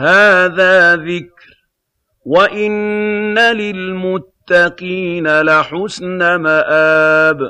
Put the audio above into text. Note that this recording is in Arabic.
هَٰذَا ذِكْرٌ ۚ وَإِنَّ لِلْمُتَّقِينَ لَحُسْنَ مَآبٍ